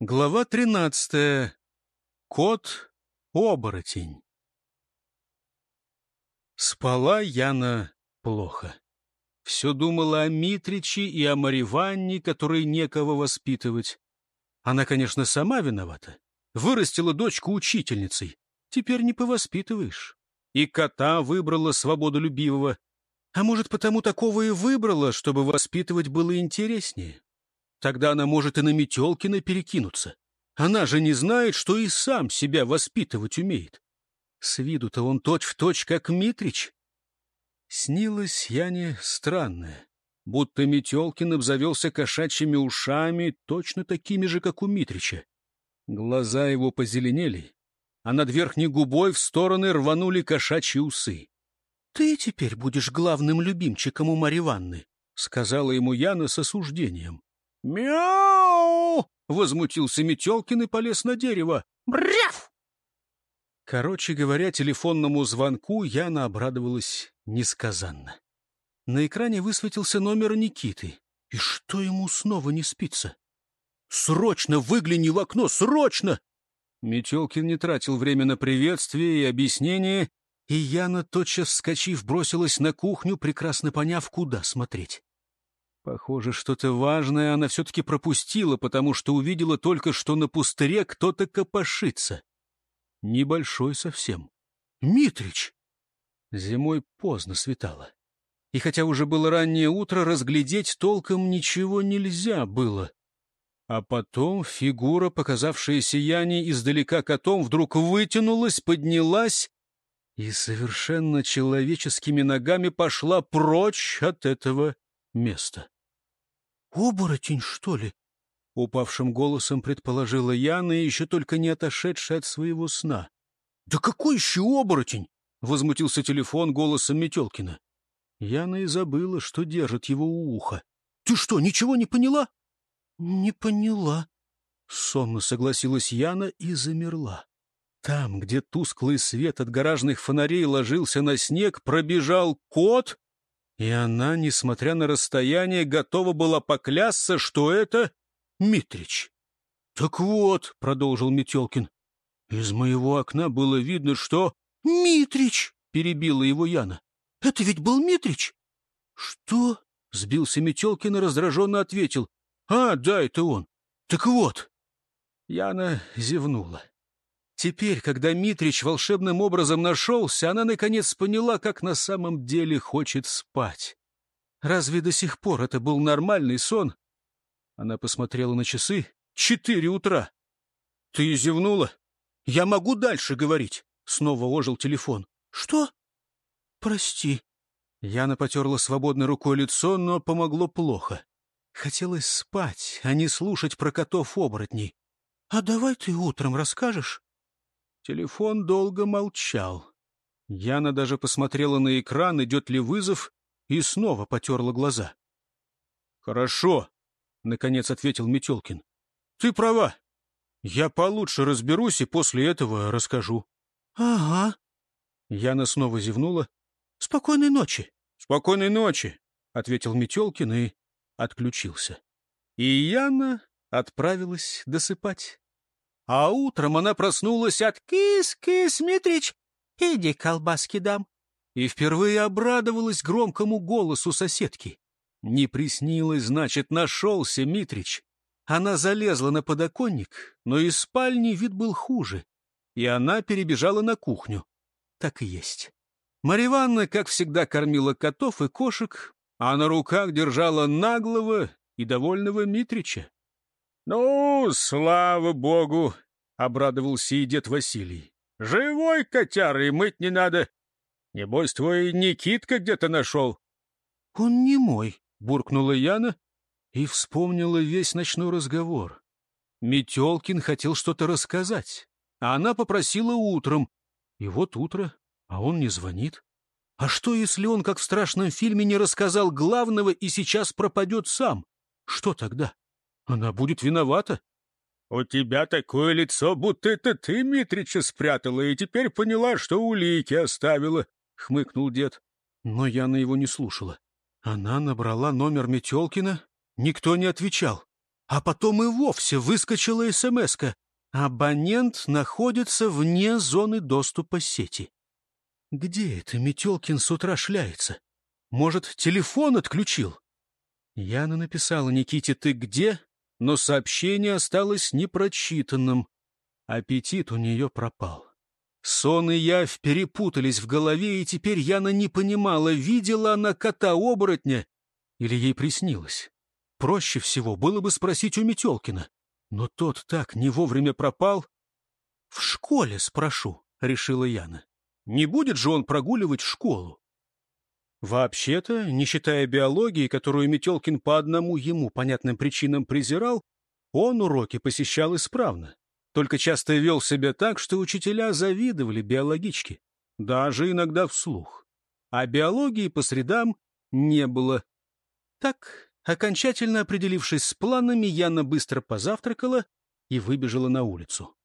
Глава тринадцатая. Кот-оборотень. Спала Яна плохо. Все думала о Митриче и о Мариванне, которой некого воспитывать. Она, конечно, сама виновата. Вырастила дочку учительницей. Теперь не повоспитываешь. И кота выбрала свободолюбивого. А может, потому такого и выбрала, чтобы воспитывать было интереснее. Тогда она может и на Метелкина перекинуться. Она же не знает, что и сам себя воспитывать умеет. С виду-то он точь-в-точь, точь, как Митрич. Снилось Яне странное, будто Метелкин обзавелся кошачьими ушами, точно такими же, как у Митрича. Глаза его позеленели, а над верхней губой в стороны рванули кошачьи усы. — Ты теперь будешь главным любимчиком у Марьи Ванны, — сказала ему Яна с осуждением. «Мяу!» — возмутился Метелкин и полез на дерево. «Бряв!» Короче говоря, телефонному звонку Яна обрадовалась несказанно. На экране высветился номер Никиты. И что ему снова не спится? «Срочно выгляни в окно! Срочно!» Метелкин не тратил время на приветствие и объяснение, и Яна, тотчас вскочив, бросилась на кухню, прекрасно поняв, куда смотреть. Похоже, что-то важное она все-таки пропустила, потому что увидела только, что на пустыре кто-то копошится. Небольшой совсем. Митрич! Зимой поздно светало. И хотя уже было раннее утро, разглядеть толком ничего нельзя было. А потом фигура, показавшая сияние издалека котом, вдруг вытянулась, поднялась и совершенно человеческими ногами пошла прочь от этого места. «Оборотень, что ли?» — упавшим голосом предположила Яна, еще только не отошедшая от своего сна. «Да какой еще оборотень?» — возмутился телефон голосом Метелкина. Яна и забыла, что держит его у уха. «Ты что, ничего не поняла?» «Не поняла», — сонно согласилась Яна и замерла. Там, где тусклый свет от гаражных фонарей ложился на снег, пробежал кот и она, несмотря на расстояние, готова была поклясться, что это Митрич. — Так вот, — продолжил Метелкин, — из моего окна было видно, что... — Митрич! — перебила его Яна. — Это ведь был Митрич? — Что? — сбился Метелкин и раздраженно ответил. — А, да, это он. Так вот. Яна зевнула. Теперь, когда Митрич волшебным образом нашелся, она наконец поняла, как на самом деле хочет спать. Разве до сих пор это был нормальный сон? Она посмотрела на часы. Четыре утра. — Ты зевнула? Я могу дальше говорить. Снова ожил телефон. — Что? — Прости. Яна потерла свободной рукой лицо, но помогло плохо. Хотелось спать, а не слушать про котов-оборотней. — А давай ты утром расскажешь? Телефон долго молчал. Яна даже посмотрела на экран, идет ли вызов, и снова потерла глаза. — Хорошо, — наконец ответил Метелкин. — Ты права. Я получше разберусь и после этого расскажу. — Ага. Яна снова зевнула. — Спокойной ночи. — Спокойной ночи, — ответил Метелкин и отключился. И Яна отправилась досыпать. А утром она проснулась от «Кис-кис, Митрич, иди колбаски дам». И впервые обрадовалась громкому голосу соседки. Не приснилось, значит, нашелся Митрич. Она залезла на подоконник, но из спальни вид был хуже, и она перебежала на кухню. Так и есть. Марья Ивановна, как всегда, кормила котов и кошек, а на руках держала наглого и довольного Митрича. «Ну, слава богу!» — обрадовался и дед Василий. «Живой котяр, и мыть не надо. Небось, твой Никитка где-то нашел». «Он не мой», — буркнула Яна и вспомнила весь ночной разговор. Метелкин хотел что-то рассказать, а она попросила утром. И вот утро, а он не звонит. А что, если он, как в страшном фильме, не рассказал главного и сейчас пропадет сам? Что тогда? Она будет виновата. — У тебя такое лицо, будто это ты Митрича спрятала и теперь поняла, что улики оставила, — хмыкнул дед. Но Яна его не слушала. Она набрала номер Метелкина, никто не отвечал. а потом и вовсе выскочила смс -ка. Абонент находится вне зоны доступа сети. Где это Метелкин с утра шляется? Может, телефон отключил? Яна написала Никите «Ты где?», но сообщение осталось непрочитанным. Аппетит у нее пропал. Сон и явь перепутались в голове, и теперь Яна не понимала, видела она кота-оборотня или ей приснилось. Проще всего было бы спросить у Метелкина, но тот так не вовремя пропал. — В школе спрошу, — решила Яна. Не будет же он прогуливать школу. Вообще-то, не считая биологии, которую Метелкин по одному ему понятным причинам презирал, он уроки посещал исправно, только часто вел себя так, что учителя завидовали биологичке, даже иногда вслух. А биологии по средам не было. Так, окончательно определившись с планами, Яна быстро позавтракала и выбежала на улицу.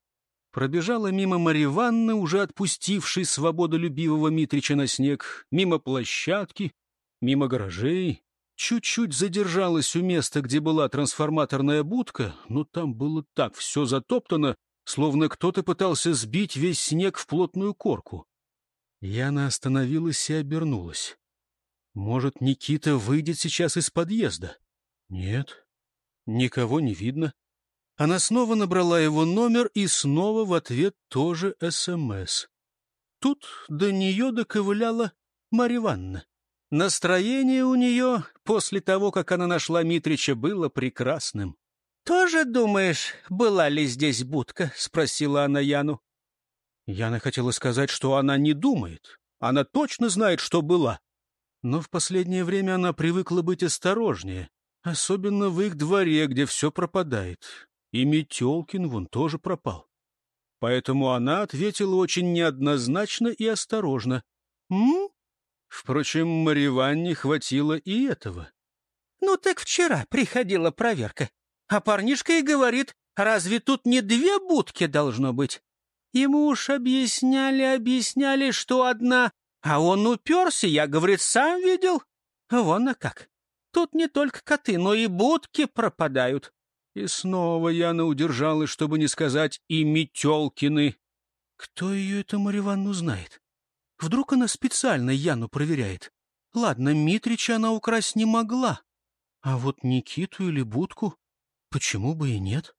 Пробежала мимо Марьи Ванны, уже отпустившей свободолюбивого Митрича на снег, мимо площадки, мимо гаражей. Чуть-чуть задержалась у места, где была трансформаторная будка, но там было так все затоптано, словно кто-то пытался сбить весь снег в плотную корку. Яна остановилась и обернулась. Может, Никита выйдет сейчас из подъезда? Нет, никого не видно. Она снова набрала его номер и снова в ответ тоже СМС. Тут до нее доковыляла Марья Ивановна. Настроение у нее после того, как она нашла Митрича, было прекрасным. — Тоже думаешь, была ли здесь будка? — спросила она Яну. Яна хотела сказать, что она не думает. Она точно знает, что была. Но в последнее время она привыкла быть осторожнее, особенно в их дворе, где все пропадает. И Метелкин вон тоже пропал. Поэтому она ответила очень неоднозначно и осторожно. «М?», Впрочем, Мариванне хватило и этого. «Ну так вчера приходила проверка, а парнишка и говорит, разве тут не две будки должно быть? Ему уж объясняли, объясняли, что одна а он уперся, я, говорит, сам видел. Вон а как. Тут не только коты, но и будки пропадают. И снова Яна удержалась, чтобы не сказать и Метелкины. Кто ее, эту Марья знает? Вдруг она специально Яну проверяет? Ладно, Митрича она украсть не могла. А вот Никиту или будку почему бы и нет?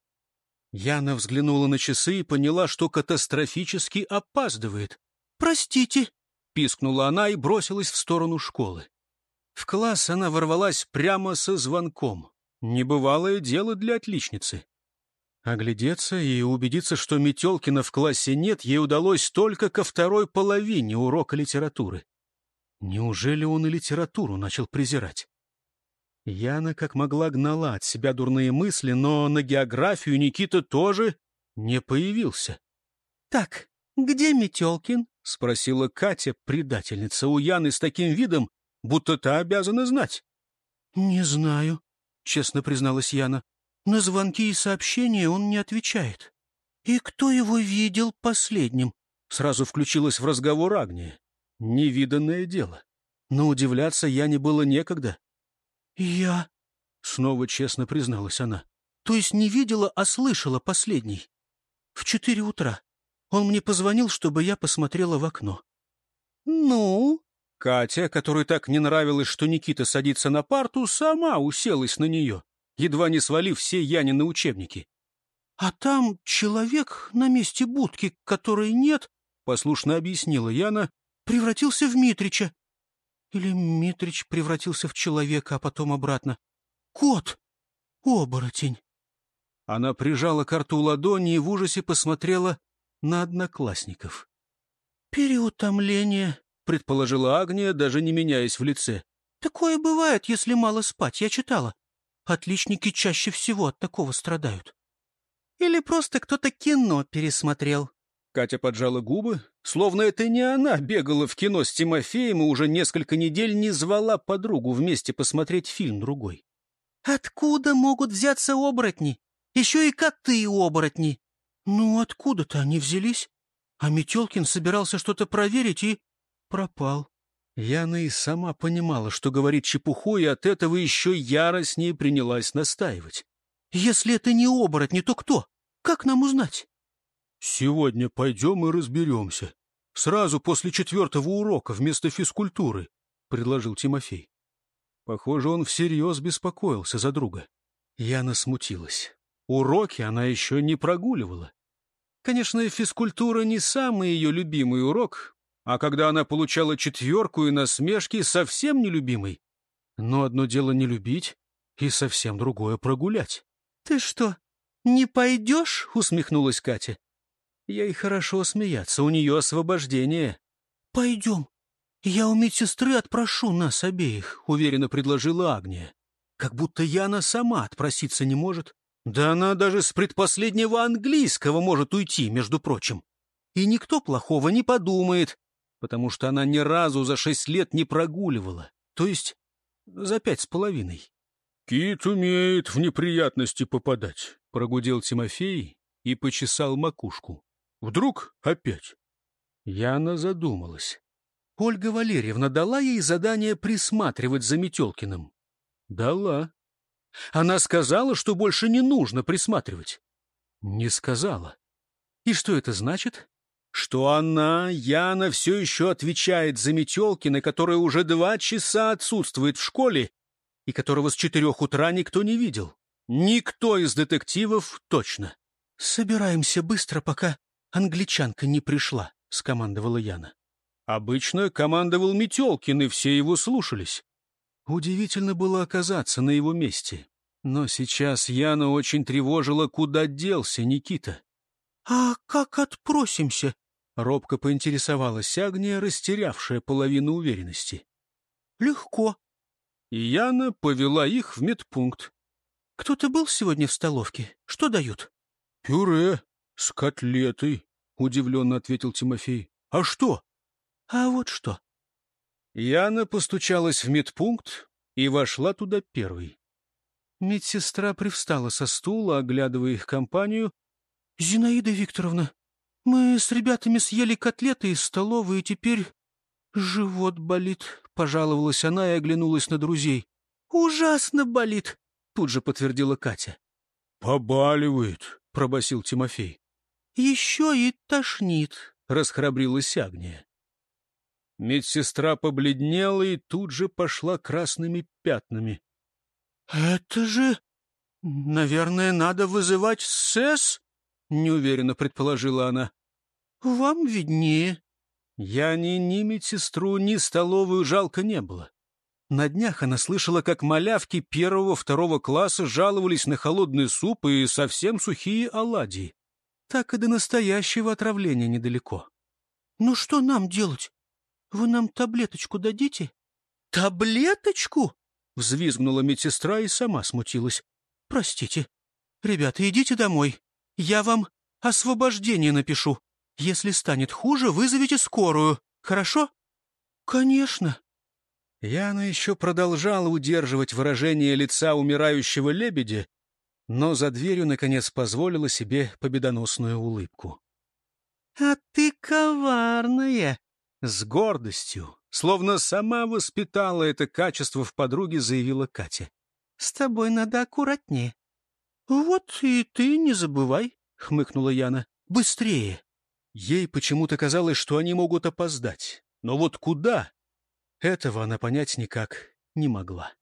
Яна взглянула на часы и поняла, что катастрофически опаздывает. «Простите», пискнула она и бросилась в сторону школы. В класс она ворвалась прямо со звонком. Небывалое дело для отличницы. Оглядеться и убедиться, что Метелкина в классе нет, ей удалось только ко второй половине урока литературы. Неужели он и литературу начал презирать? Яна как могла гнала от себя дурные мысли, но на географию Никита тоже не появился. — Так, где Метелкин? — спросила Катя, предательница у Яны с таким видом, будто та обязана знать. — Не знаю, — честно призналась Яна. — На звонки и сообщения он не отвечает. — И кто его видел последним? Сразу включилась в разговор Агния. Невиданное дело. Но удивляться Яне было некогда. — Я... — снова честно призналась она. — То есть не видела, а слышала последний. В четыре утра. Он мне позвонил, чтобы я посмотрела в окно. «Ну?» Катя, которой так не нравилось, что Никита садится на парту, сама уселась на нее, едва не свалив все Янины учебники. «А там человек на месте будки, которой нет», — послушно объяснила Яна, — «превратился в Митрича». Или Митрич превратился в человека, а потом обратно. «Кот! Оборотень!» Она прижала к рту ладони и в ужасе посмотрела на одноклассников. «Переутомление», — предположила Агния, даже не меняясь в лице. «Такое бывает, если мало спать, я читала. Отличники чаще всего от такого страдают». «Или просто кто-то кино пересмотрел». Катя поджала губы, словно это не она бегала в кино с Тимофеем и уже несколько недель не звала подругу вместе посмотреть фильм другой. «Откуда могут взяться оборотни? Еще и коты-оборотни!» Ну, откуда-то они взялись? А Метелкин собирался что-то проверить и пропал. Яна и сама понимала, что говорит чепуху, и от этого еще яростнее принялась настаивать. Если это не оборотни, то кто? Как нам узнать? Сегодня пойдем и разберемся. Сразу после четвертого урока вместо физкультуры, — предложил Тимофей. Похоже, он всерьез беспокоился за друга. Яна смутилась. Уроки она еще не прогуливала. Конечно, физкультура не самый ее любимый урок, а когда она получала четверку и насмешки, совсем нелюбимый. Но одно дело не любить, и совсем другое прогулять. — Ты что, не пойдешь? — усмехнулась Катя. Ей хорошо смеяться, у нее освобождение. — Пойдем. Я у медсестры отпрошу нас обеих, — уверенно предложила Агния. Как будто Яна сама отпроситься не может. Да она даже с предпоследнего английского может уйти, между прочим. И никто плохого не подумает, потому что она ни разу за шесть лет не прогуливала, то есть за пять с половиной. — Кит умеет в неприятности попадать, — прогудел Тимофей и почесал макушку. Вдруг опять? Яна задумалась. Ольга Валерьевна дала ей задание присматривать за Метелкиным? Дала. Она сказала, что больше не нужно присматривать? Не сказала. И что это значит? Что она, Яна, все еще отвечает за Метелкина, который уже два часа отсутствует в школе и которого с четырех утра никто не видел. Никто из детективов точно. «Собираемся быстро, пока англичанка не пришла», — скомандовала Яна. Обычно командовал Метелкин, и все его слушались. Удивительно было оказаться на его месте. Но сейчас Яна очень тревожила, куда делся Никита. — А как отпросимся? — робко поинтересовалась Агния, растерявшая половину уверенности. — Легко. И Яна повела их в медпункт. — Кто-то был сегодня в столовке? Что дают? — Пюре с котлетой, — удивленно ответил Тимофей. — А что? — А вот что. Яна постучалась в медпункт и вошла туда первой. Медсестра привстала со стула, оглядывая их компанию. — Зинаида Викторовна, мы с ребятами съели котлеты из столовой, и теперь живот болит, — пожаловалась она и оглянулась на друзей. — Ужасно болит, — тут же подтвердила Катя. — Побаливает, — пробасил Тимофей. — Еще и тошнит, — расхрабрилась Агния. Медсестра побледнела и тут же пошла красными пятнами. — Это же... Наверное, надо вызывать СЭС? — неуверенно предположила она. — Вам виднее. Я ни, ни медсестру, ни столовую жалко не было. На днях она слышала, как малявки первого-второго класса жаловались на холодный суп и совсем сухие оладьи. Так и до настоящего отравления недалеко. — Ну что нам делать? Вы нам таблеточку дадите? — Таблеточку? — взвизгнула медсестра и сама смутилась. — Простите. Ребята, идите домой. Я вам освобождение напишу. Если станет хуже, вызовите скорую. Хорошо? — Конечно. Яна еще продолжала удерживать выражение лица умирающего лебедя, но за дверью, наконец, позволила себе победоносную улыбку. — А ты коварная! С гордостью, словно сама воспитала это качество в подруге, заявила Катя. — С тобой надо аккуратнее. — Вот и ты не забывай, — хмыкнула Яна. — Быстрее. Ей почему-то казалось, что они могут опоздать. Но вот куда? Этого она понять никак не могла.